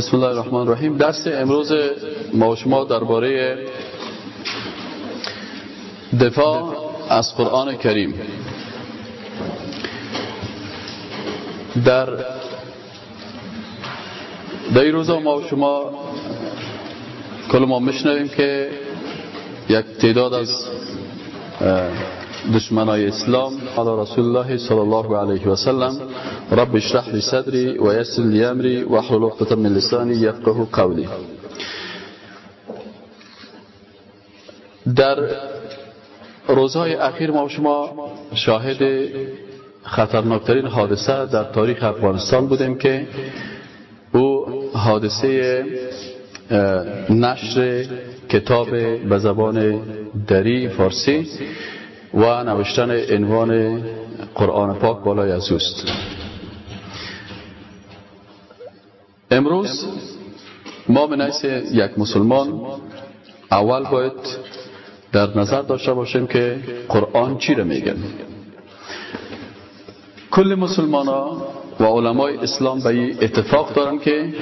بسم الله الرحمن الرحیم درس امروز ما و شما درباره دفاع از قرآن کریم. در در این روزا ما و شما کل ما میشنویم که یک تعداد از دشمنای اسلام علی رسول الله صلی الله علیه و سلم رب اشرح صدری و لی امری و احلل عقدة من لسانی یفقه قولی. در روزهای اخیر ما شما شاهد خطرناکترین حادثه در تاریخ افغانستان بودیم که او حادثه نشر کتاب به زبان دری فارسی و نوشتن عنوان قرآن پاک بالای از امروز ما به یک مسلمان اول باید در نظر داشته باشیم که قرآن چی را میگن کل مسلمان ها و علمای اسلام به اتفاق دارن که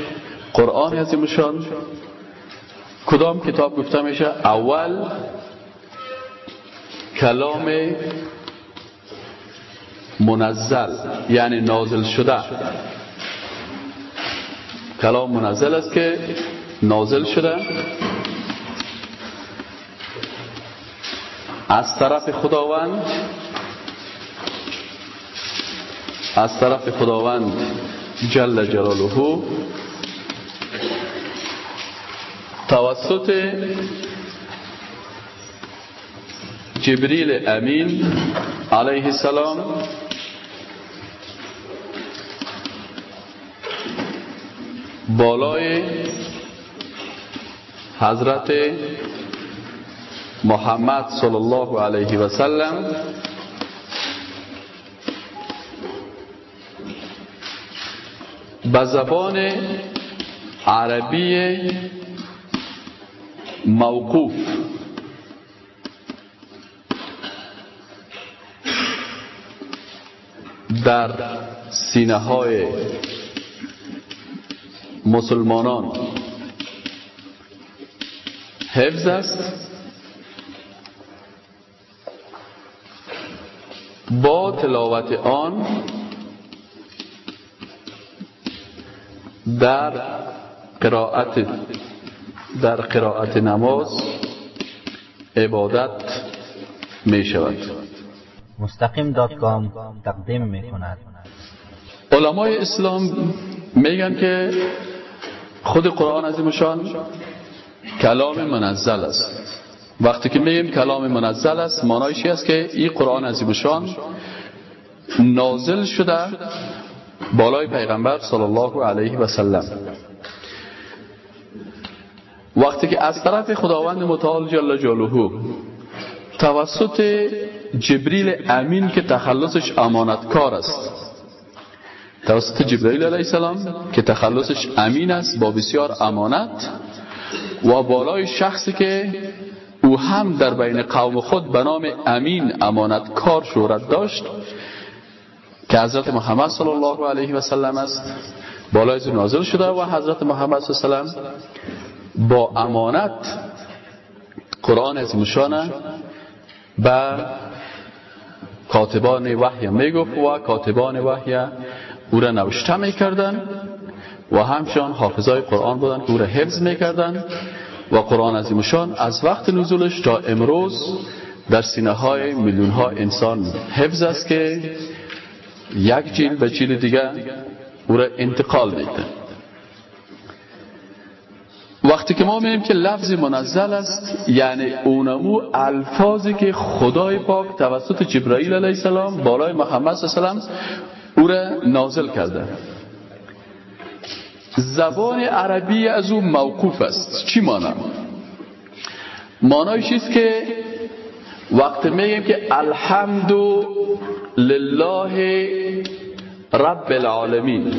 قرآن عظیمشان کدام کتاب گفته میشه؟ اول کلام منزل یعنی نازل شده. کلام منزل است که نازل شده. از طرف خداوند از طرف خداوند جل جلاله. توسط جبریل امین علیه السلام. بالای حضرت محمد صلی الله علیه و سلم. به زبان عربی موقوف. در سینه های مسلمانان. حفظ است. با تلاوت آن در قرائت در قرائت نماز عبادت می شود مستقیم دات کام تقدیم می کند علمای اسلام میگن که خود قرآن عظیمشان کلام منزل است. وقتی که میگیم کلام منزل است معنایش است که این قرآن عظیمشان نازل شده بالای پیغمبر صلی الله علیه و سلم. وقتی که از طرف خداوند متعال جل جلاله توسط جبریل امین که تخلصش امانتکار است. توسط جبرئیل علیه السلام که تخلصش امین است با بسیار امانت و بالای شخصی که او هم در بین قوم خود به نام امین امانتکار شهرت داشت که حضرت محمد صلی الله علیه و سلم است. بالای نازل شده و حضرت محمد صلی الله علیه و سلم با امانت قرآن از مشانه به کاتبان وحی می‌گفت و کاتبان وحی او را نوشته می‌کردن و همشان حافظای قرآن بودن که او را حفظ می‌کردن و قرآن عظیمشان از وقت نزولش تا امروز در سینه های میلیون ها انسان حفظ است که یک جیل به جیل دیگه او را انتقال میده. وقتی که ما میگیم که لفظ منزل است یعنی اونمو الفاظی که خدای پاک توسط جبرائیل علیه السلام بالای محمد صلی الله علیه وسلم او را نازل کرده زبان عربی از او موقوف است چی مانا؟ مانایش است که وقتی میگیم که الحمد لله رب العالمین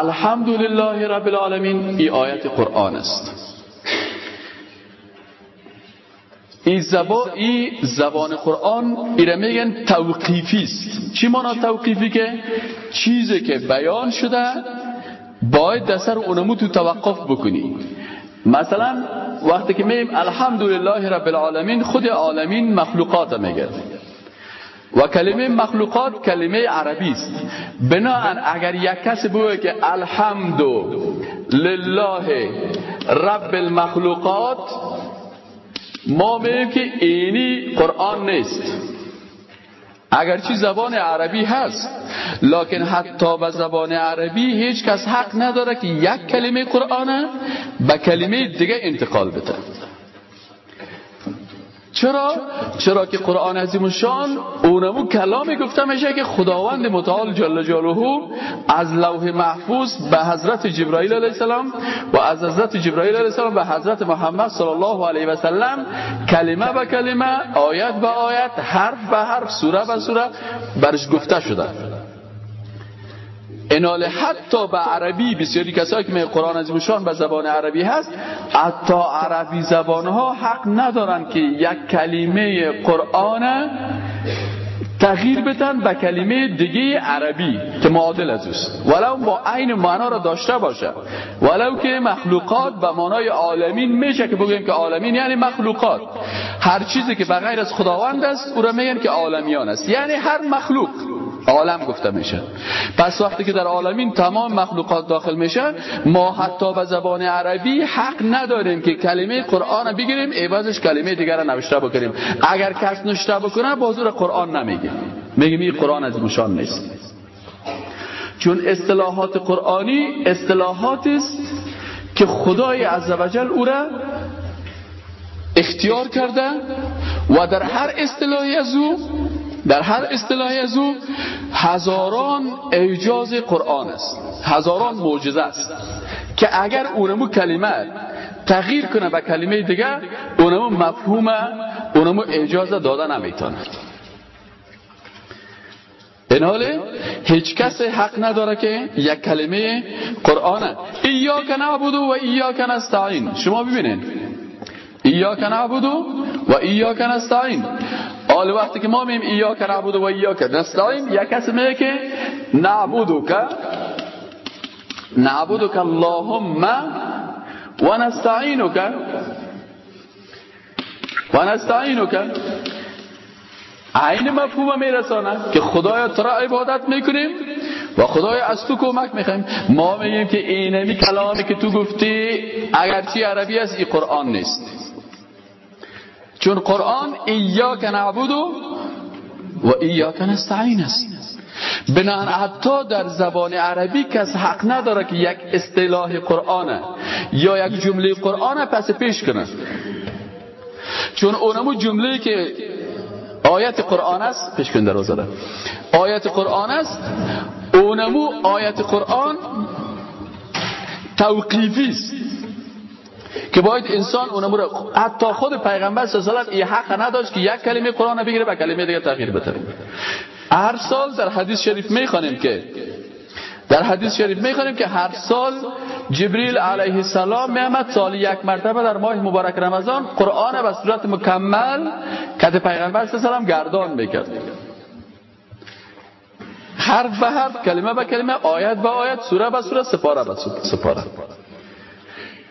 الحمد لله رب العالمین ای آیت قرآن است این زبان این زبان قرآن ایره میگن توقیفی است چی مانا توقیفی که چیزی که بیان شده باید دستر اونمو تو توقف بکنی مثلا وقتی که میگیم الحمدلله رب العالمین خود عالمین مخلوقات میگه و کلمه مخلوقات کلمه عربی است. بناهن اگر یک کسی بگه که الحمد لله رب المخلوقات ما میگیم که اینی قرآن نیست. اگرچه زبان عربی هست لکن حتی به زبان عربی هیچ کس حق نداره که یک کلمه قرآن به کلمه دیگه انتقال بده. چرا؟ چرا که قرآن عظیم شان اونمو کلامی گفته میشه که خداوند متعال جل جلاله از لوح محفوظ به حضرت جبرائیل علیه السلام و از حضرت جبرائیل علیه السلام به حضرت محمد صلی الله علیه و سلم کلمه به کلمه آیت به آیت حرف به حرف سوره به سوره برش گفته شده انال حتی به عربی بسیاری کسایی که می قرآن عظیمشان به زبان عربی هست حتی عربی زبان ها حق ندارن که یک کلمه قرآن تغییر بدن به کلمه دیگه عربی که معادل از اوست. ولو با عین معنا را داشته باشه. ولو که مخلوقات به معنای عالمین میشه که بگویم که عالمین یعنی مخلوقات. هر چیزی که به غیر از خداوند است او را میگن که عالمیان است. یعنی هر مخلوق. عالم گفته میشه. پس وقتی که در عالمین تمام مخلوقات داخل میشه ما حتی به زبان عربی حق نداریم که کلمه قرآن بگیریم عوضش کلمه دیگر را نوشته بکنیم. اگر کس نوشته بکنه بازور قرآن نمیگه. میگیم این قرآن از مشان نیست. چون اصطلاحات قرآنی اصطلاحات است که خدای عزوجل او را اختیار کرده و در هر اصطلاحی از او در هر اصطلاحی از او هزاران اعجاز قرآن است هزاران معجزه است که اگر اونمو کلمه تغییر کنه به کلمه دیگر اونمو مفهوم اونمو اجازه داده نمی‌تونه. این حاله هیچ کس حق نداره که یک کلمه قرآن إياك نعبد و إياك نستعين. شما ببینید إياك نعبد و إياك نستعين. حال وقتی که ما میم إياك نعبد و إياك نستعين یک کس میگه که نعبد که نعبدو که اللهم و نستعینو که و نستعینو که عین مفهوم میرسانه که خدای تو را عبادت می‌کنیم و خدای از تو کمک می‌خوایم. ما میگیم که اینمی کلامی که تو گفتی اگرچه عربی است این قرآن نیست. چون قرآن ایاک نعبدو و ایاک نستعین است. بنان حتی در زبان عربی کس حق نداره که یک اصطلاح قرآن یا یک جمله قرآن پس پیش کنه. چون اونمو جمله که آیت قرآن است پیش کن در آیت قرآن است اونمو آیت قرآن توقیفی است. که باید انسان اونمو رو حتی خود پیغمبر صلی الله علیه و حق نداشت که یک کلمه قرآن بگیره به کلمه دیگه تغییر بده. هر سال در حدیث شریف می‌خوانیم که در حدیث شریف می‌خوانیم که هر سال جبریل علیه السلام میامد سال یک مرتبه در ماه مبارک رمضان قرآن به صورت مکمل کت پیغمبر صلی الله علیه و گردان می‌کرد. حرف به حرف کلمه به کلمه آیت به آیت سوره به سوره سپاره به سپاره.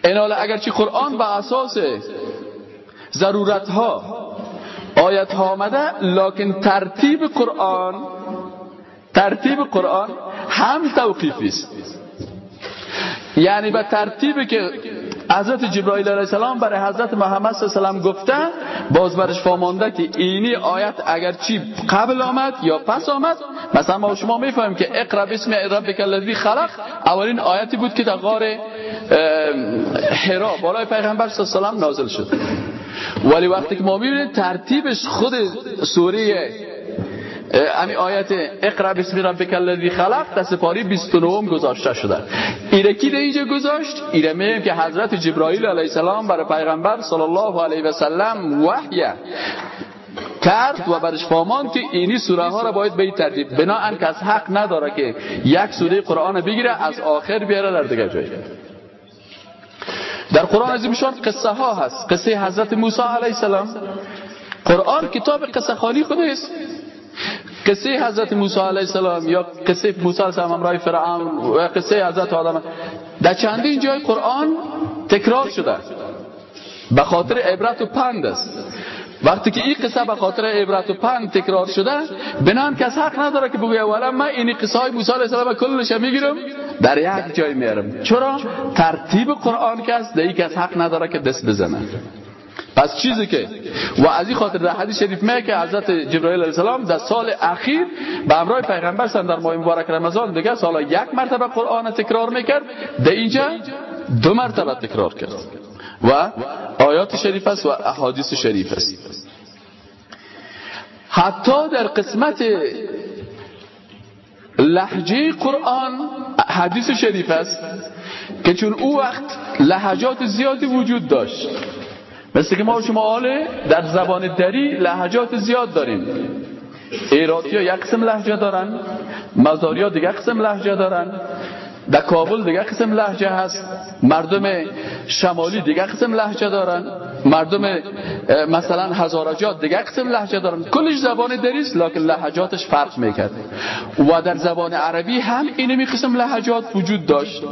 این حالا اگرچه قرآن به اساس ضرورت ها آیت ها آمده لکن ترتیب قرآن ترتیب قرآن هم توقیفی است. یعنی به ترتیبی که حضرت جبرائیل علیه السلام برای حضرت محمد صلی الله علیه گفته باز برش فامانده که اینی آیت اگر چی قبل آمد یا پس آمد مثلا ما شما می‌فهمیم که اقرا بسم ربک الذی خلق. اولین آیتی بود که در غار حرا بالای پیغمبر صلی الله علیه و نازل شد. ولی وقتی که ما می‌بینیم ترتیبش خود سوره امی آیت اقرا بسم ربک الذی خلق دست پاری 29 گذاشته شده. ایره کی اینجا گذاشت؟ میگیم که حضرت جبرائیل علیه السلام برای پیغمبر صلی الله علیه و سلم وحی کرد و برش فامان که اینی سوره ها را باید به این ترتیب. بنا کس حق نداره که یک سوره قرآن بگیره از آخر بیاره در دیگه جای. در قرآن عظیمشان قصه ها هست. قصه حضرت موسی علیه السلام. قرآن کتاب قصه خالی خود است قصه حضرت موسی علیه السلام یا قصه موسی علیه السلام امرای فرعون و قصه حضرت آدم در چندین جای قرآن تکرار شده. به خاطر عبرت و پند است. وقتی که این قصه به خاطر عبرت و پند تکرار شده بنان کس حق نداره که بگویه والا من این قصه های موسی علیه السلام کلش می‌گیرم در یک جای میارم چرا؟ ترتیب قرآن است در کس حق نداره که دست بزنه. پس چیزی که و از این خاطر در حدیث شریف میگه که حضرت جبرائیل علیه السلام در سال اخیر به همراه پیغمبر در ماه مبارک رمضان دیگه سال یک مرتبه قرآن تکرار می‌کرد در اینجا دو مرتبه تکرار کرد. و آیات شریف است و احادیث شریف است. حتی در قسمت لحجه قرآن حدیث شریف است که چون او وقت لحجات زیادی وجود داشت. مثل که ما شما حاله در زبان دری لحجات زیاد داریم. ایراتی ها یک قسم لحجه دارن مزاری ها دیگه قسم لحجه دارن در کابل دیگه قسم لحجه هست مردم شمالی دیگه قسم لحجه دارن مردم مثلا هزارجات دیگه قسم لحجه دارن. کلش زبان دریست لکن لحجاتش فرق می‌کرد. و در زبان عربی هم اینمی قسم لحجات وجود داشت.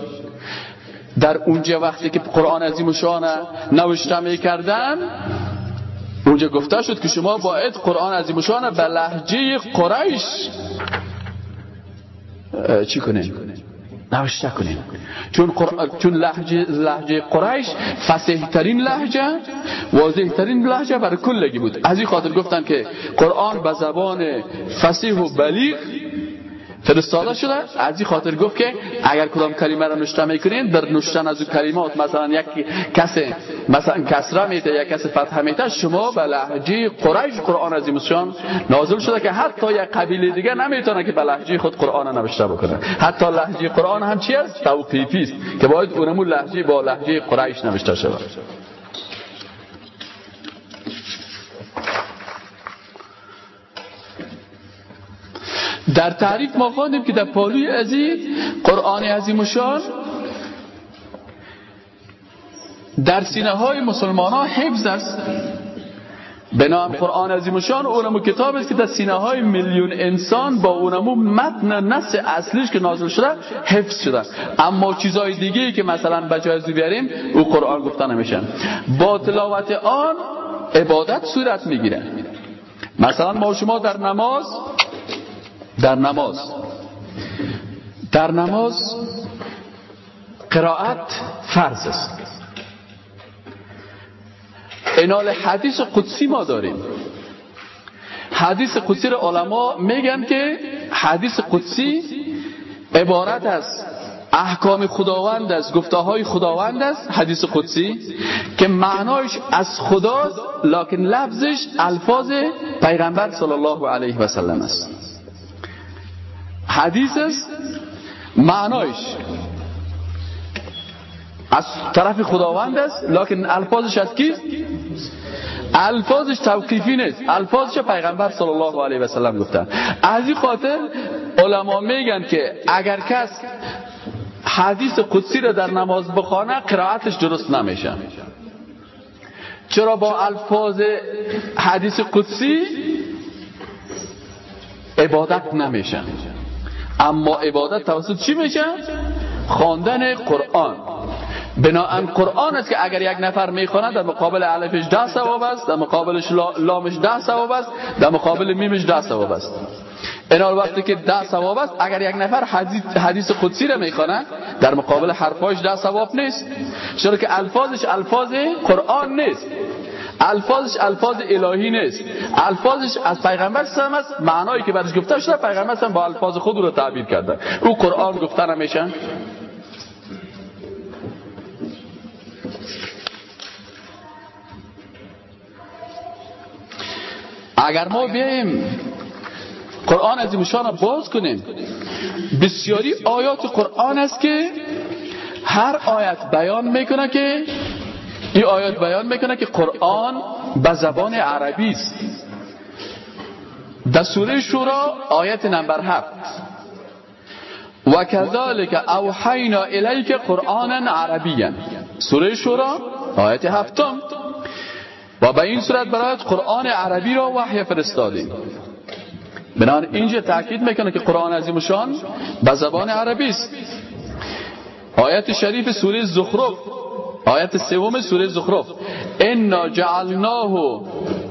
در اونجا وقتی که قرآن عظیم شان نوشته می‌کردن اونجا گفته شد که شما باید قرآن عظیم شان به لحجه قریش چی کنین؟ نوشته کنیم چون چون لهجه لهجه قریش فصیح ترین لهجه واضح ترین لهجه برای کلگی بود. از این خاطر گفتن که قرآن به زبان فصیح و بلیغ فرستاده شده. از این خاطر گفت که اگر کدام کلمه را نشته می‌کنین در نشتن از اون کلمات مثلا یک کس مثلا کسره میته یا کس فتحه میته شما به لهجه قریش قرآن عظیم نازل شده که حتی یک قبیله دیگه نمی‌تونه که به لهجه خود قرآن نوشته بکنه. حتی لهجه قرآن هم چی است؟ توقیفی است که باید اونمون لهجه با لهجه قریش نوشته شود. در تعریف ما خواندیم که در پالوی ازی قرآن عظیم شان در سینه های مسلمان ها حفظ است. به نام قرآن عظیم شان اونمو کتاب است که در سینه های میلیون انسان با اونمو متن نص اصلیش که نازل شده حفظ شده. اما چیزهای دیگه که مثلا بجای بیاریم او قرآن گفته نمیشن با تلاوت آن عبادت صورت می‌گیره. مثلا ما شما در نماز در نماز در نماز قرائت فرض است। اینال حدیث قدسی ما داریم। حدیث قدسی رو علما میگن که حدیث قدسی عبارت از احکام خداوند است گفته های خداوند است حدیث قدسی که معنایش از خداست لکن لفظش الفاظ پیغمبر صلی الله علیه و سلم است. حدیث است معنایش. از طرف خداوند است لکن الفاظش از کیست الفاظش توقیفی نیست. الفاظش پیغمبر صلی الله علیه و سلم گفتن. از این خاطر علما میگن که اگر کس حدیث قدسی رو در نماز بخوانه قرائتش درست نمیشه. چرا با الفاظ حدیث قدسی عبادت نمیشه؟ اما عبادت توسط چی میشه؟ خواندن قرآن. بناهن قرآن است که اگر یک نفر می‌خواند در مقابل علفش ده ثواب است در مقابلش لامش ده ثواب است در مقابل میمش ده ثواب است. این وقتی که ده ثواب است اگر یک نفر حدیث قدسی را می‌خواند در مقابل حرفاش ده ثواب نیست. چرا که الفاظش الفاظ قرآن نیست. الفاظش الفاظ الهی نیست. الفاظش از پیغمبر سلام است معنایی که برش گفته شده پیغمبر سلام با الفاظ خود رو تعبیر کرده. او قرآن گفته نمیشن اگر ما بیاییم قرآن از را باز کنیم بسیاری آیات قرآن است که هر آیت بیان می‌کنه که این آیات بیان می‌کنه که قرآن به زبان عربی است. در سوره شورا آیت نمبر هفت. و کذالک اوحینا الیک قرآنا عربیا. سوره شورا آیت هفتم. و به این صورت برایت قرآن عربی را وحی فرستادیم. بنابر اینجا تاکید می‌کنه که قرآن عظیم شان به زبان عربی است. آیت شریف سوره زخرف. آیت سوم سوره زخرف. انا جعلناه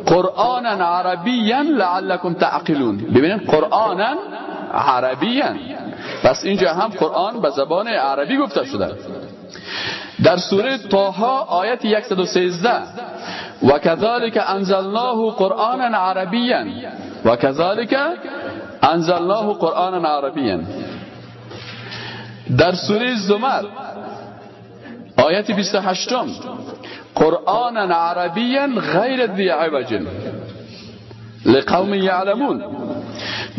قرآنا عربیا لعلكم تعقلون. ببینید قرآنا عربیا. پس اینجا هم قرآن به زبان عربی گفته شده. در سوره طه آیت 113 و كذلك انزلناه قرآنا عربیا. و كذلك انزلناه قرآنا عربیا. در سوره زمر آیت 28 قرآنا عربیا غیر ذی عوج. لقوم یعلمون.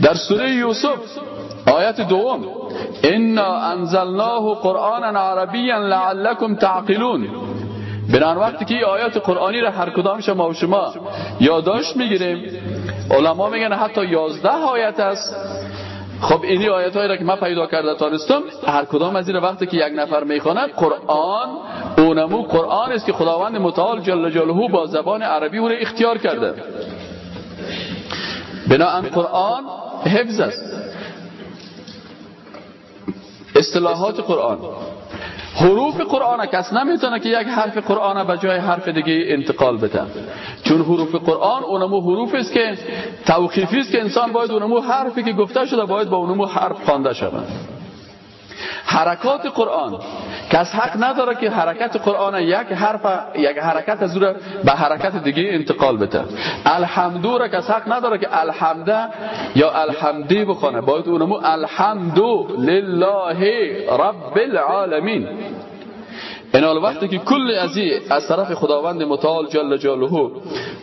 در سوره یوسف آیت دوم. انا انزلناه قرآنا عربیا لعلكم تعقلون. بنان وقتی که آیات قرآنی را هر کدام شما و شما یادداشت می‌گیریم علما میگن حتی یازده آیت است. خب اینی آیت هایی را که من پیدا کرده تانستم هر کدام از این وقتی که یک نفر می‌خواند قرآن اونمو قرآن است که خداوند متعال جل جلاله با زبان عربی او اختیار کرده. بناهن قرآن حفظ است. اصطلاحات قرآن. حروف قرآن کس نمی‌تونه که یک حرف قرآن به جای حرف دیگه انتقال بده. چون حروف قرآن اونمو حروف است که توقیفی است که انسان باید اونمو حرفی که گفته شده باید با اونمو حرف خوانده شود. حرکات قرآن. کس حق نداره که حرکت قرآن یک حرف یک حرکت از به حرکت دیگه انتقال بده. الحمدو را کس حق نداره که الحمده یا الحمدی بخونه. باید اونمو الحمدو لله رب العالمین. این وقتی که کل از از طرف خداوند متعال جل جلاله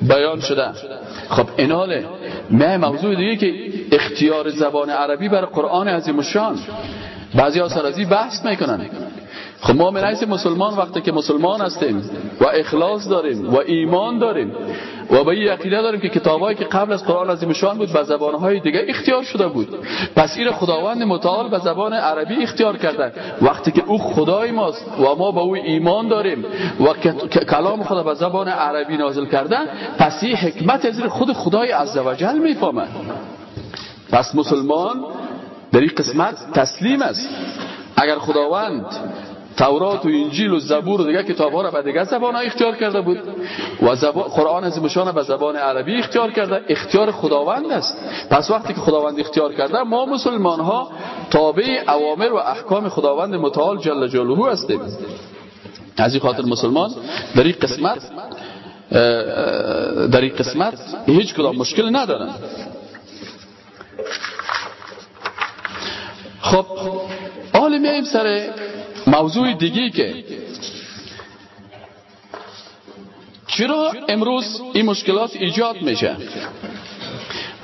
بیان شده. خب این حاله موضوع دیگه که اختیار زبان عربی بر قرآن عظیم شان بعضی ها سر بحث می‌کنن. خب ما من مسلمان وقتی که مسلمان هستیم و اخلاص داریم و ایمان داریم و به این داریم که کتابایی که قبل از قرآن عظیم شان بود به زبانهای دیگه اختیار شده بود. پس این خداوند متعال به زبان عربی اختیار کرده. وقتی که او خدای ماست و ما به او ایمان داریم و کلام خدا به زبان عربی نازل کرده پس این حکمت از خود خدای عزوجل می‌فهمه پس مسلمان در این قسمت تسلیم است. اگر خداوند تورات و انجیل و زبور و دیگه کتاب ها را به دیگه زبان ها اختیار کرده بود و زبان قرآن از مشان به زبان عربی اختیار کرده اختیار خداوند است. پس وقتی که خداوند اختیار کرده ما مسلمان ها تابع اوامر و احکام خداوند متعال جل جلاله هستیم. از این خاطر مسلمان در این قسمت در این قسمت هیچ کدام مشکل ندارن. خب حال میاییم سر موضوع دیگی که چرا امروز این مشکلات ایجاد میشه؟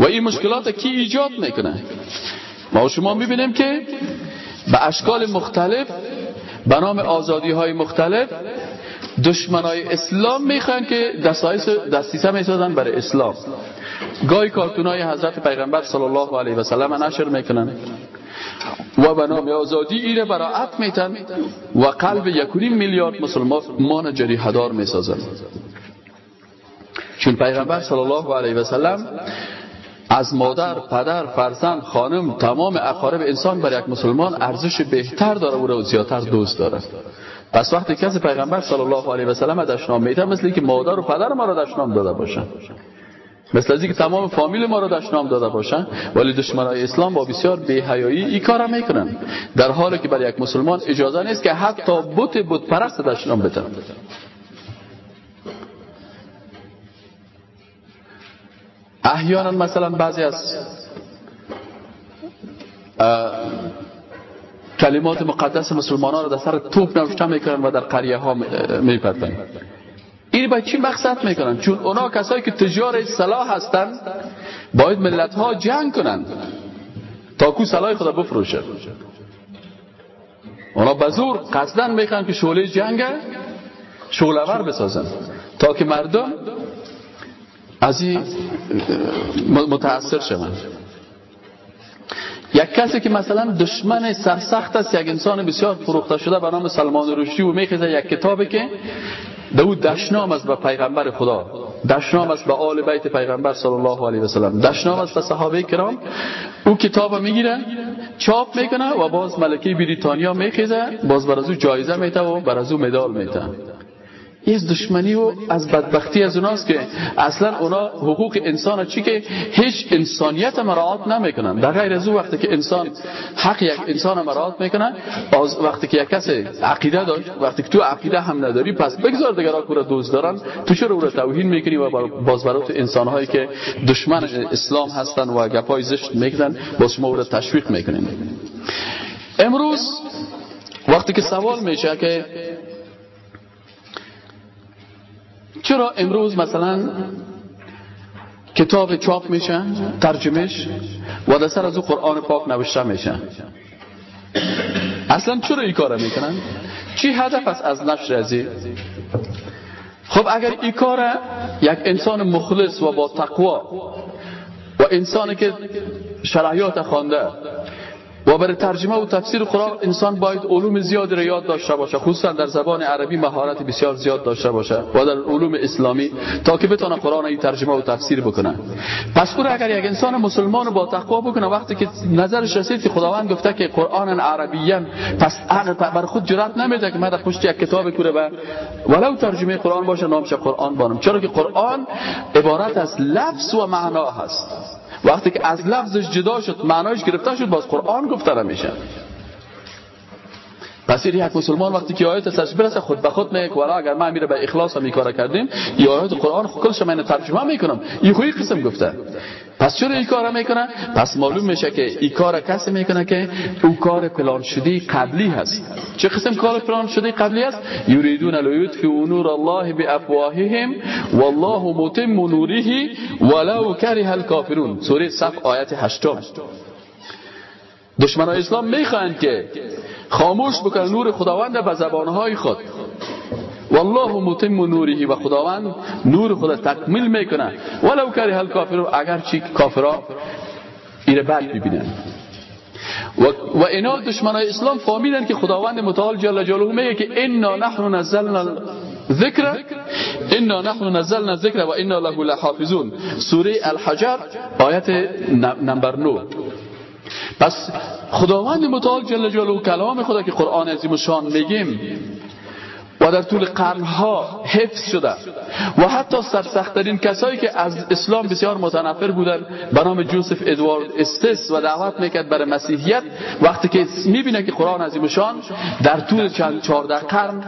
و این مشکلات کی ایجاد می‌کنه؟ ما شما می‌بینیم که به اشکال مختلف به نام آزادی های مختلف دشمنای اسلام می‌خوان که دستیسه می‌سازن برای اسلام. گاهی کارتون های حضرت پیغمبر صلی الله علیه و سلم نشر می‌کنن. و به نام آزادی ایره براعت میتن و قلب یکونی میلیارد مسلمان جریحدار می‌سازن. چون پیغمبر صلی الله علیه و سلم از مادر، پدر، فرزند، خانم تمام اقارب انسان بر یک مسلمان ارزش بهتر داره و رو زیادتر دوست داره. پس وقتی کسی پیغمبر صلی الله علیه و سلم دشنام میده مثل که مادر و پدر ما رو دشنام داده باشن. مثل از که تمام فامیل ما رو دشنام داده باشن ولی دشمنای اسلام با بسیار بی‌حیایی این کارا می‌کنن. در حالی که برای یک مسلمان اجازه نیست که حتی بت بت پرست دشنام بدن احیانا مثلا بعضی از کلمات مقدس مسلمان ها رو در سر توپ نوشته می‌کنن و در قریه ها میپرتن. این باید چی مقصد می‌کنن. چون اونا کسایی که تجار سلاح هستن باید ملت ها جنگ کنن تا کو سلاح خدا بفروشه اونا بزور قصدن می‌کنن که شعله جنگ شعلور بسازن. تا که مردم از این متاثر شوند. یک کسی که مثلا دشمن سرسخت است یک انسان بسیار فروخته شده به نام سلمان رشدی و میخیزه یک کتابی که داود دشنام است به پیغمبر خدا. دشنام است به آل بیت پیغمبر صلی الله علیه و سلم دشنام است به صحابه کرام. او کتاب می‌گیره چاپ می‌کنه و باز ملکه بریتانیا میخیزه. باز بر از او جایزه میته و بر از او مدال میته این دشمنی و از بدبختی از اوناست که اصلا اونا حقوق انسان چی که هیچ انسانیت مراعات نمی‌کنن. در غیر از او وقتی که انسان حق یک انسان مراعات می‌کنن باز وقتی که یک کس عقیده داشت وقتی که تو عقیده هم نداری پس بگذار دیگرها کورا دوست دارن. تو چرا او را توهین می‌کنی و باز برات انسان هایی که دشمن اسلام هستن و گپای زشت می‌کنن باز شما او را تشویق می‌کنین امروز وقتی که سوال میشه که چرا امروز مثلا کتاب چاپ میشه ترجمهش و در سر از او قرآن پاک نوشته میشه؟ اصلا چرا این کار می‌کنن؟ چی هدف است از نشر ازی خب اگر این کار یک انسان مخلص و با تقوا و انسانی که شرعیات خوانده و برای ترجمه و تفسیر قرآن انسان باید علوم زیادی را یاد داشته باشه خصوصا در زبان عربی مهارت بسیار زیاد داشته باشه و در علوم اسلامی تا که بتونه قرآن این ترجمه و تفسیر بکنه. پس خود اگر یک انسان مسلمان با تقوا بکنه وقتی که نظرش رسید که خداوند گفته که قرآن عربیا پس بر خود جرات نمیده که من پشت یک کتاب کوره و ولو ترجمه قرآن باشه نامش قرآن بانم. چرا که قرآن عبارت از لفظ و معنا هست. وقتی که از لفظش جدا شد معنایش گرفته شد باز قرآن گفته نمیشه پس یک مسلمان وقتی که آیات سرش برسه خود به خود میگه والا اگر ما میره به اخلاص هم کار کردیم این آیات قرآن کلش من ترجمه می‌کنم. این خوی قسم گفته. پس چرا این کار می‌کنه؟ پس معلوم میشه که این کار کسی می‌کنه که او کار پلان شده قبلی هست. چه قسم کار پلان شده قبلی هست؟ یریدون لیطفئوا نور الله بافواههم والله متم نوره ولو کره الکافرون. سوره صف آیت 8 دشمنان اسلام می‌خواهند که خاموش بکنن نور خداوند به زبانهای خود. والله متم نوره و خداوند نور خود تکمیل می‌کنه. ولو کره هل کافر اگر چی کافرا ایره بد ببینن. و, و اینا دشمنای اسلام فهمیدن که خداوند متعال جل جلاله میگه که انا نحن نزلنا ذکر انا نحن نزلنا ذکر و انا له لحافظون. سوره الحجر آیت نمبر 9 پس خداوند متعال جل جلاله کلام خدا که قرآن عظیم شان میگیم و در طول قرنها حفظ شده و حتی سرسختترین کسایی که از اسلام بسیار متنفر بودن نام جوزف ادوارد استس و دعوت می‌کرد برای مسیحیت وقتی که می‌بینه که قرآن عظیم شان در طول چند چهارده قرن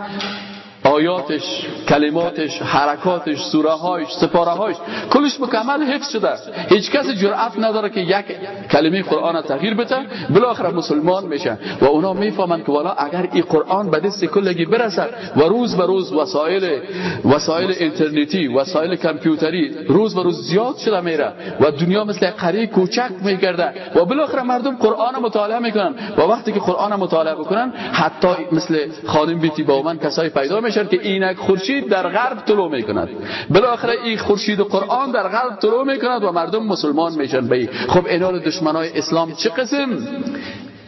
آیاتش کلماتش حرکاتش سوره هایش سپاره هایش کلش مکمل حفظ شده. هیچ کس جرأت نداره که یک کلمه قرآن تغییر بده بالاخره مسلمان میشه. و اونا می‌فهمند که والا اگر این قرآن به دست کلگی برسه و روز به روز وسایل وسایل اینترنتی وسایل کامپیوتری روز به روز زیاد شده میره و دنیا مثل قریه کوچک میگرده و بالاخره مردم قرآن مطالعه می‌کنن. و وقتی که قرآن مطالعه بکنن حتی مثل خانم بیتی با من کسای پیدا میشه که اینک خورشید در غرب طلوع می‌کند. بالاخره این خورشید قرآن در غرب طلوع می‌کند و مردم مسلمان میشن. به خب اینا دشمنای اسلام چه قسم؟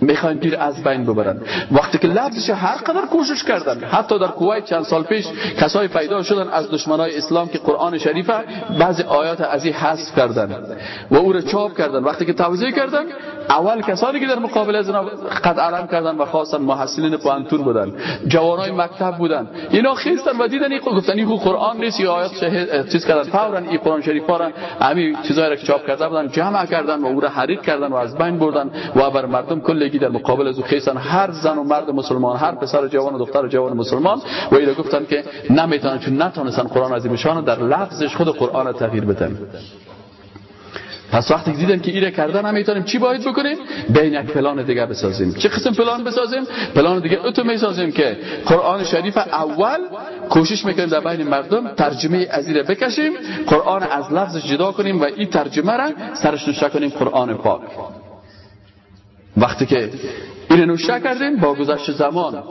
می‌خواین پیر از بین ببرن. وقتی که لفظش هر قدر کوشش کردن حتی در کویت چند سال پیش کسای پیدا شدن از دشمنای اسلام که قرآن شریفه بعضی آیات از این حذف کردن و او را چاپ کردن. وقتی که توضیح کردن اول کسانی که در مقابل از قد علم کردن و خواستن محصلین پانتون بودن جوانای مکتب بودن. اینا خیستن و دیدن این گفتن این قرآن نیست یا آیات چیز کردن؟ فورا این قرآن شریف را همین چیزایی را که چاپ کرده بودن جمع کردن و او را حریق کردن و از بین بردن و بر مردم کلگی در مقابل از او خیستن هر زن و مرد مسلمان هر پسر جوان و دختر جوان مسلمان. و اینا گفتن که نمی‌تونن چون نتونستن قرآن عظیم شان در لفظش خود قرآن تغییر بدن. پس وقتی دیدن که ایره کردن نمی‌تونیم چی باید بکنیم؟ بین یک پلان دیگه بسازیم. چه قسم پلان بسازیم؟ پلان دیگه اتو می‌سازیم که قرآن شریف اول کوشش می‌کنیم در بین مردم ترجمه ازیره بکشیم قرآن از لفظش جدا کنیم و این ترجمه را سرش نشه کنیم قرآن پاک. وقتی که این نوشته کردیم با گذشت زمان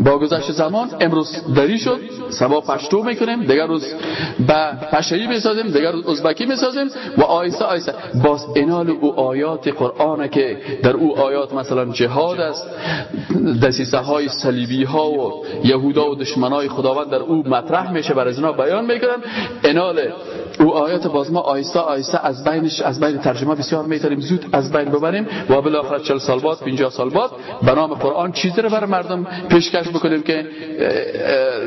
با گذشت زمان امروز دری شد سبا پشتو می‌کنیم دیگر روز به پشهی می‌سازیم دیگر روز ازبکی می‌سازیم و آیسته آیسته. باز انال او آیات قرآن که در او آیات مثلا جهاد است دسیسه های صلیبی ها و یهودا و دشمنای خداوند در او مطرح میشه بر از بیان می‌کنن. انال او آیات باز ما آیسته آیسته از بینش از بین ترجمه بسیار می‌تونیم زود از بین ببریم. و بالاخره 40 سال بعد 50 سال بعد به نام قرآن چیزی رو بر مردم پیشکش بکنیم که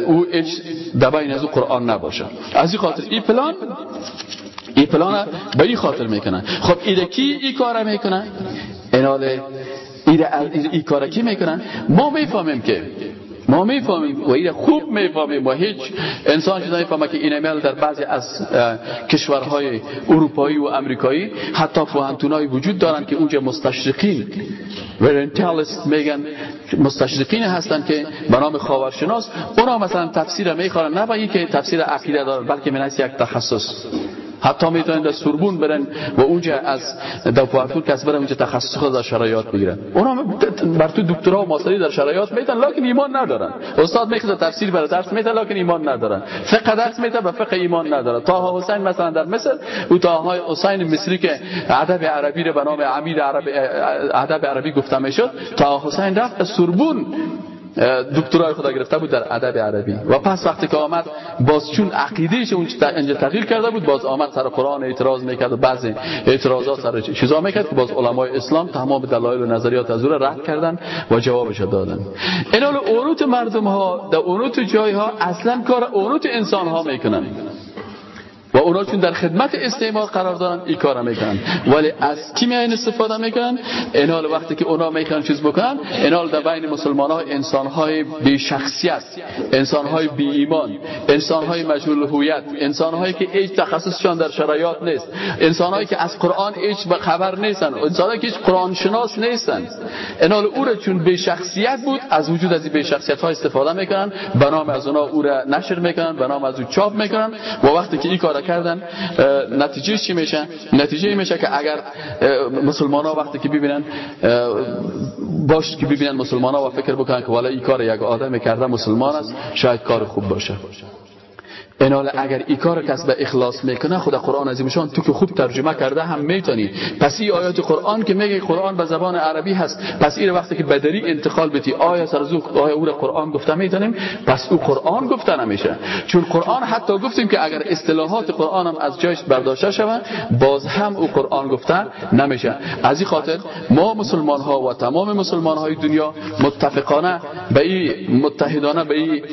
او هیچ دبین از قرآن نباشه. از این خاطر این پلان این پلان به این خاطر می‌کنن. خب ایده کی این کار می‌کنن اینال ای کار کی می‌کنن ما می‌فهمیم که ما می‌فهمیم و این خوب می‌فهمیم. و هیچ انسان چیزا می‌فهمه که این ایمیل در بعضی از کشورهای اروپایی و امریکایی حتی فوهنتونایی وجود دارن که اونجا مستشرقین ورنتالیست میگن مستشرقین هستن که به نام خاورشناس. اونا مثلا تفسیر می‌خوان نه با که تفسیر عقیده دارن بلکه من یک تخصص. حتی می‌تونن در سوربون برن و اونجا از دپارتون کس برن اونجا تخصص خود در شرایط بگیرن. اونا بر تو دکترا و ماستری در شرایط میتن لکن ایمان ندارن. استاد می‌خواد تفسیر برای درس میتن لکن ایمان ندارن. فقه درس میتن و فقه ایمان ندارن. تا حسین مثلا در مصر او تا حسین مصری که ادب عربی رو به نام عمید عربی ادب عربی گفته می‌شد تا حسین رفت سوربون. دکترای خدا گرفته بود در ادب عربی. و پس وقتی که آمد باز چون عقیدهش اون اینجا تغییر کرده بود باز آمد سر قرآن اعتراض می‌کرد و بعضی اعتراضات سر چیزا می‌کرد که باز علمای اسلام تمام دلایل و نظریات از او رد کردن و جوابش دادن. این اونوت مردم ها در اونوت جای ها اصلا کار اونوت انسان ها می‌کنن. و اونا چون در خدمت استعمار قرار دارن این کارا می‌کنن. ولی از کی میاین استفاده می‌کنن؟ حال وقتی که اونا می‌کنن چیز بکنن حال در بین مسلمان ها انسان های بی شخصیت انسان های بی ایمان انسان های مجهول هویت انسان هایی که هیچ تخصصشان در شرایط نیست انسان هایی که از قرآن هیچ خبر نیستن انسان هایی که هیچ قرآن شناس نیستن. حال او را چون بی شخصیت بود از وجود از این بی شخصیت ها استفاده می‌کنن به نام از اونا او را نشر می‌کنن به نام از او چاپ می‌کنن و وقتی که این کار کردن. نتیجه چی میشه؟ نتیجه میشه که اگر مسلمان ها وقتی که ببینن باش که ببینن مسلمان ها و فکر بکنن که والا این کار یک آدم کرده مسلمان است شاید کار خوب باشه. انال اگر ای کار کس به اخلاص می‌کنه خدا قرآن عظیمشان تو که خوب ترجمه کرده هم می‌تونی. پس این آیات قرآن که میگه قرآن به زبان عربی هست پس این وقتی که بدری انتقال بتی آیا سرزو آیا او قرآن گفته می‌تونیم؟ پس او قرآن گفته نمیشه. چون قرآن حتی گفتیم که اگر اصطلاحات قرآن هم از جایش برداشته شود باز هم او قرآن گفته نمیشه. از این خاطر ما مسلمان ها و تمام مسلمان های دنیا متفقانه به این متحدانه به این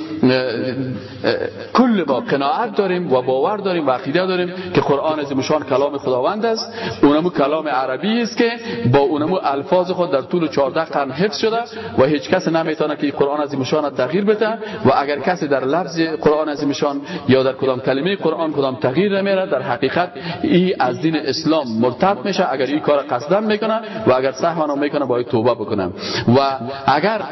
کل با قناعت داریم و باور داریم و عقیده داریم که قرآن عظیمشان کلام خداوند است. اونمو کلام عربی است که با اونمو الفاظ خود در طول 14 قرن حفظ شده و هیچ کس نمی‌تونه که قرآن عظیمشان تغییر بده و اگر کسی در لفظ قرآن عظیمشان یا در کدام کلمه قرآن کدام تغییر نمیره در حقیقت ای از دین اسلام مرتد میشه اگر این کار قصدا می‌کنه و اگر سهوا می‌کنه باید توبه بکنه و اگر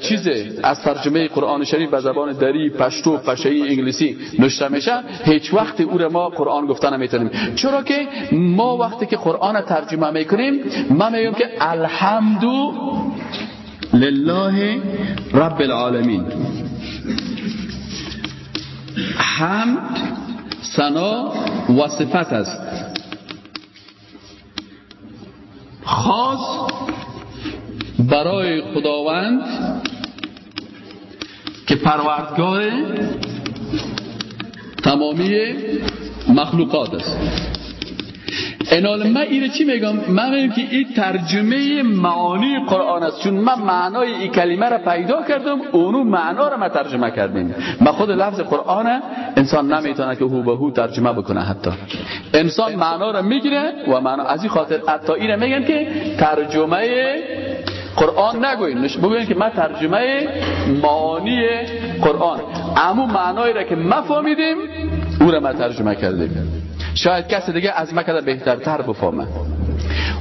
چیز از ترجمه قرآن شریف به زبان دری پشتو پشهی انگلیسی نوشته میشه هیچ وقت او را ما قرآن گفتن نمی‌تونیم. چرا که ما وقتی که قرآن ترجمه می‌کنیم ما میگیم که الحمدو لله رب العالمین. حمد سنا و صفت است. خاص برای خداوند که پروردگار تمامی مخلوقات است. انال من اینه چی میگم؟ من میگم که این ترجمه معانی قرآن است. چون من معنای این کلمه را پیدا کردم اونو معنا را من ترجمه کردیم من خود لفظ قرآن انسان نمی‌تونه که هو به هو ترجمه بکنه حتی. انسان معنا را می‌گیره و معنا از این خاطر حتی اینه میگن که ترجمه قرآن نگوین. بگوین که من ترجمه معانی قرآن. اما معنایی را که ما فهمیدیم او را ما ترجمه کردیم. شاید کسی دیگه از ما کده بهترتر بفهمه.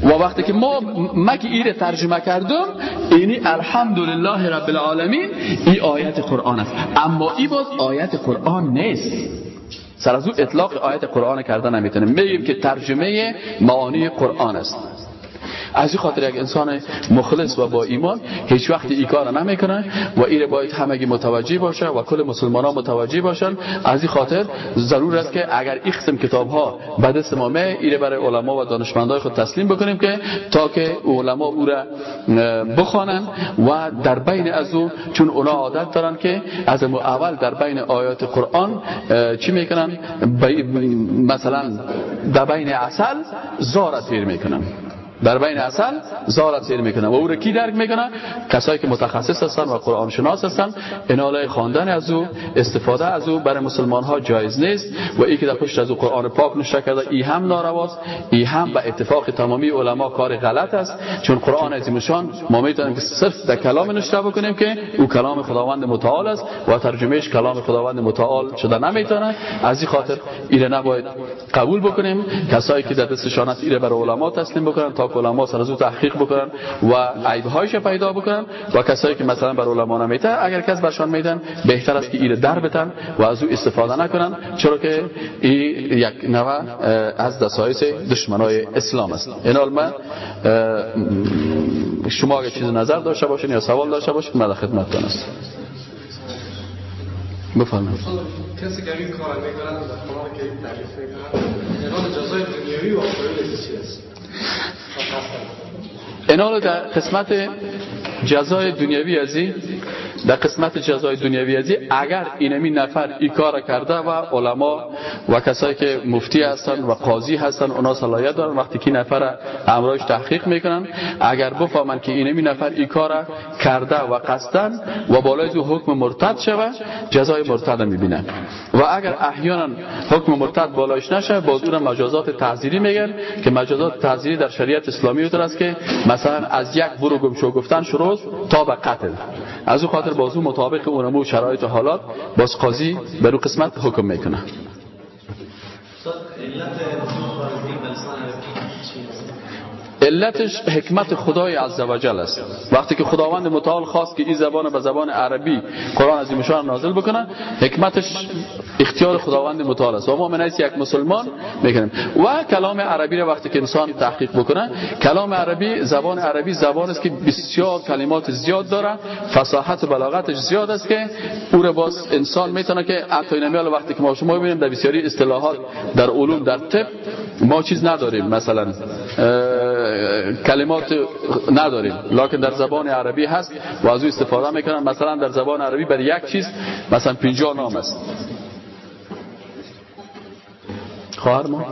و وقتی که ما که ایره ترجمه کردم اینی الحمدلله رب العالمین این آیت قرآن است. اما ای باز آیت قرآن نیست. سر از اطلاق آیت قرآن کردن نمی‌تونه میگیم که ترجمه معانی قرآن است. از این خاطر یک انسان مخلص و با ایمان هیچ وقت این کار نمی‌کنه و این باید همگی متوجه باشه و کل مسلمان ها متوجه باشن از این خاطر ضرور است که اگر این قسم کتاب ها به دست ما می برای علما و دانشمندای خود تسلیم بکنیم که تا که علما او را بخوانن و در بین از او چون اونا عادت دارن که از اول در بین آیات قرآن چی می‌کنن؟ مثلا در بین اصل زارت تیر می‌کنن. در بین اصل زارت سیر می‌کنه. و او رو کی درک می‌کنه؟ کسایی که متخصص هستن و قرآن شناس هستن. اناله خواندن از او استفاده از او برای مسلمان ها جایز نیست. و ای که در پشت از او قرآن پاک نشه کرده ای هم نارواست ای هم به اتفاق تمامی علما کار غلط است. چون قرآن عظیمشان ما می‌تونیم که صرف در کلام نشه بکنیم که او کلام خداوند متعال است و ترجمهش کلام خداوند متعال شده نمی‌تونه. از این خاطر ایره نباید قبول بکنیم. کسایی که در دستشان است ایره بر علما تسلیم بکنن تا علما سر از تحقیق بکنن و عیبهایش پیدا بکنن و کسایی که مثلا بر علما نمیته اگر کس برشان میدن بهتر است که ایره در بتن و از او استفاده نکنن چرا که این یک نوع از دسایس دشمنای اسلام است. این من شما اگر چیز نظر داشته باشین یا سوال داشته باشین من خدمتتون است بفرمایید. کسی که این کار می‌کنن در که تعریف می‌کنن جزای دنیوی و آخری چی اینا در قسمت جزای دنیوی ازی در قسمت جزای دنیوی ازی اگر اینمی نفر ای کار کرده و علما و کسایی که مفتی هستن و قاضی هستن اونا صلاحیت دارن وقتی که نفر امرایش تحقیق می‌کنن. اگر بفهمن که اینمی نفر ای کار کرده و قصدن و بالای او حکم مرتد شوه جزای مرتد می‌بینن. و اگر احیانا حکم مرتد بالایش نشه باز اون مجازات تعزیری میگن که مجازات تعزیری در شریعت اسلامی است که مثلا از یک برو گمشو گفتن شروع تا به قتل. از او خاطر بازو مطابق اونمو شرایط و حالات باز قاضی بر قسمت حکم می‌کنه. علتش حکمت خدای عزوجل است. وقتی که خداوند متعال خواست که این زبان به زبان عربی قرآن از مشان نازل بکنه حکمتش اختیار خداوند متعال است. و ما من یک مسلمان می‌کنیم و کلام عربی را وقتی که انسان تحقیق بکنه کلام عربی زبان عربی زبان است که بسیار کلمات زیاد داره. فصاحت و بلاغتش زیاد است که او باز انسان می‌تونه که حتی نمیال وقتی که ما شما ببینیم در بسیاری اصطلاحات در علوم در طب ما چیز نداریم. مثلا کلمات نداریم. لکن در زبان عربی هست. و از او استفاده می‌کنن. مثلا در زبان عربی برای یک چیز مثلا 50 نام است. خواهر ما؟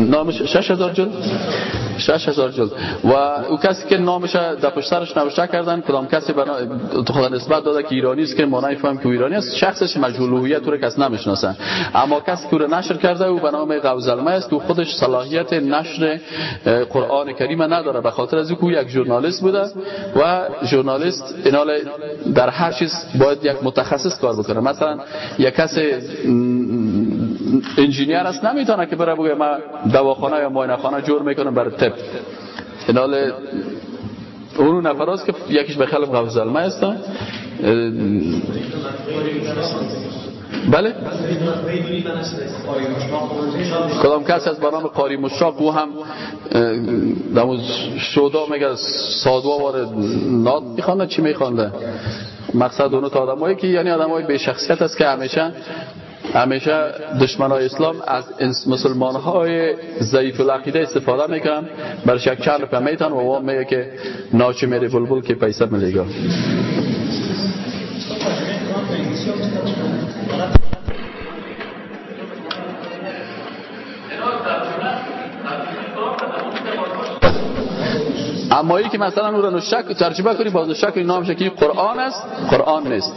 نامش شش هزار جلد. شش جلد. و او کسی که نامش در پشت سرش نوشته کردن کدام کسی بنا خدا نسبت داده که ایرانی است که ما نمی‌فهمیم که ایرانی است شخصش مجهول هویت رو کس نمی‌شناسن اما کسی که رو نشر کرده او به نام قوزلمه است. او خودش صلاحیت نشر قرآن کریم نداره به خاطر از او یک ژورنالیست بوده و ژورنالیست اینال در هر چیز باید یک متخصص کار بکنه. مثلا یک کس انجینیر است نمی‌تونه که بره بگه ما دواخانه یا ماینه خانه جور می‌کنم برای طب. اینال اون نفراست که یکیش به خلف زلمه هستن بله. کدام کسی از برنامه قاری مشاق او هم دموز شودا میگه سادوا وارد ناد میخوانده چی میخوانده؟ مقصد اونو تا آدمایی که یعنی آدمای به شخصیت است که همیشه همیشه دشمن های اسلام از مسلمان های ضعیف العقیده استفاده می‌کنن. بر شک چند روپه میتن و وام میگه که ناچه میره بلبل که پیسه ملیگا. اما که مثلا اون رو شک ترجمه کنی باز شک نام که قرآن است قرآن نیست.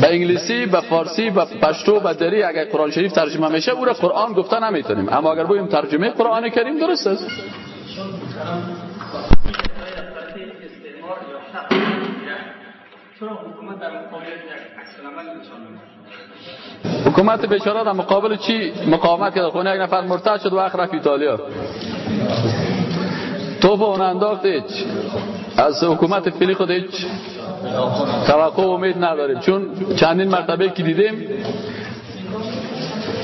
به انگلیسی به فارسی به پشتو به دری اگر قرآن شریف ترجمه میشه او را قرآن گفته نمی‌تونیم. اما اگر بگیم ترجمه قرآن کریم درست است. حکومت بیچاره در مقابل چی؟ مقاومت کرد. خونه یک نفر مرتد شد و اخ رفت ایتالیا. تو اون انداخت هیچ. از حکومت فعلی خود هیچ. توقع و امید نداریم. چون چندین مرتبه که دیدیم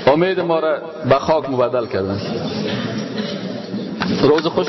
امید ما را به خاک مبدل کردن. روز خوش